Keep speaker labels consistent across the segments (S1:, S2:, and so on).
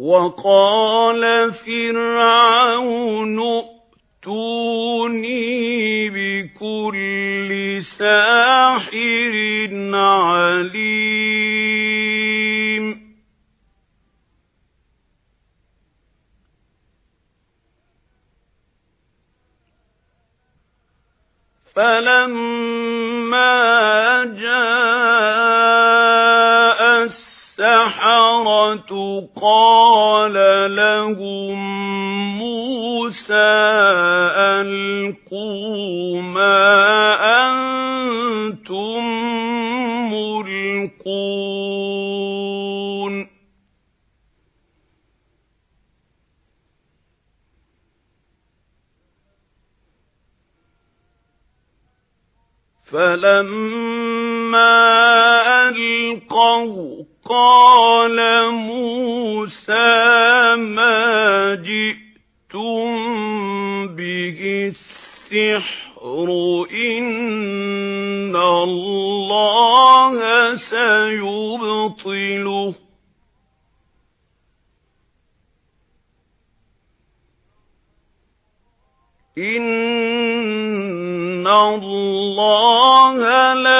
S1: وقال فرعون ائتوني بكل ساحر عليم. فلما جاء السحرة قال لهم موسى ألقوا ما أنتم ملقون. فلما ألقوا قال موسى ما جئتم به السحر إن الله سيبطله إن الله لا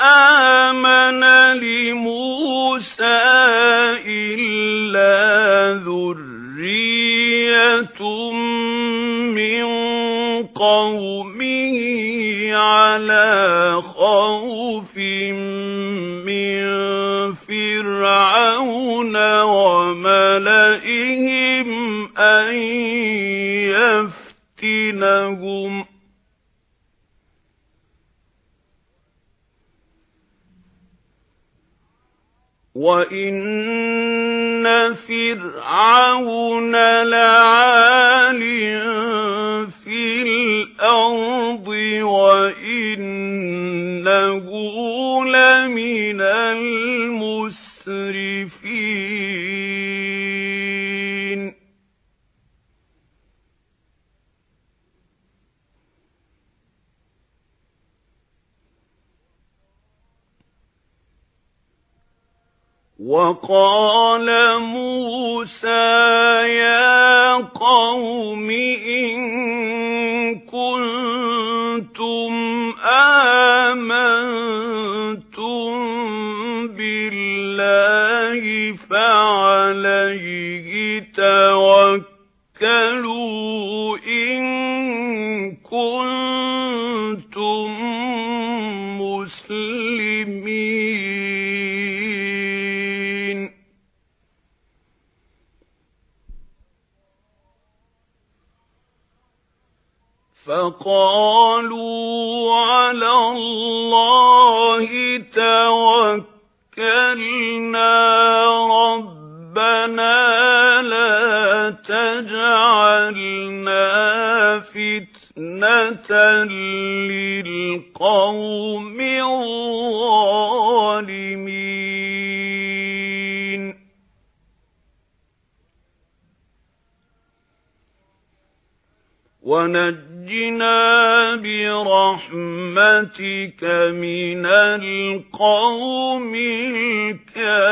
S1: ذرية من قومه على خوف من فرعون وملئهم أن يفتنهم وَإِنَّ فِرْعَوْنَ لَعَالٍ فِي الْأَرْضِ وَإِنَّهُ لَمِنَ الْمُسْرِفِينَ وَقَالَ مُوسَى يَا قَوْمِ إِن كُنتُمْ آمَنتُم بِاللَّهِ فَعَلَيْهِ تَوَكَّلُوا فَقَالُوا عَلَى اللَّهِ تَوَكَّلْنَا رَبَّنَا لَا تَجْعَلْنَا فِتْنَةً لِلْقَوْمِ الظَّالِمِينَ. وَنَجِّنَا بِرَحْمَتِكَ مِنَ الْقَوْمِ الْكَافِرِينَ.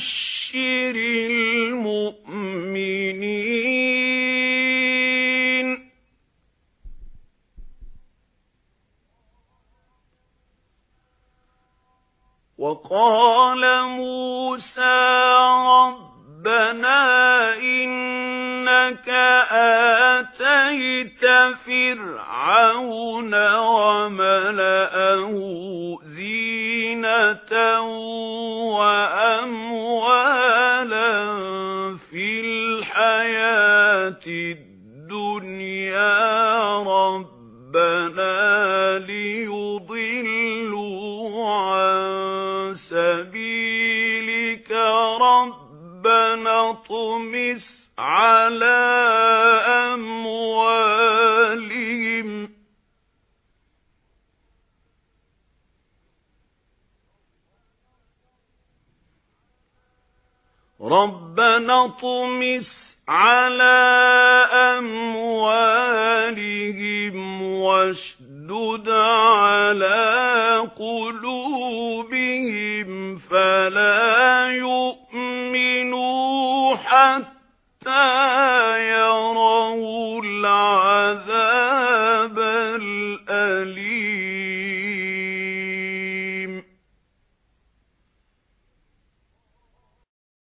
S1: وبشر المؤمنين. وقال موسى ربنا إنك آتيت فرعون وملأه زينة ربنا طمس على أموالهم. رَبَّنَا طُمِسْ عَلَى أَمْوَالِهِمْ وَاشْدُدْ حَتَّى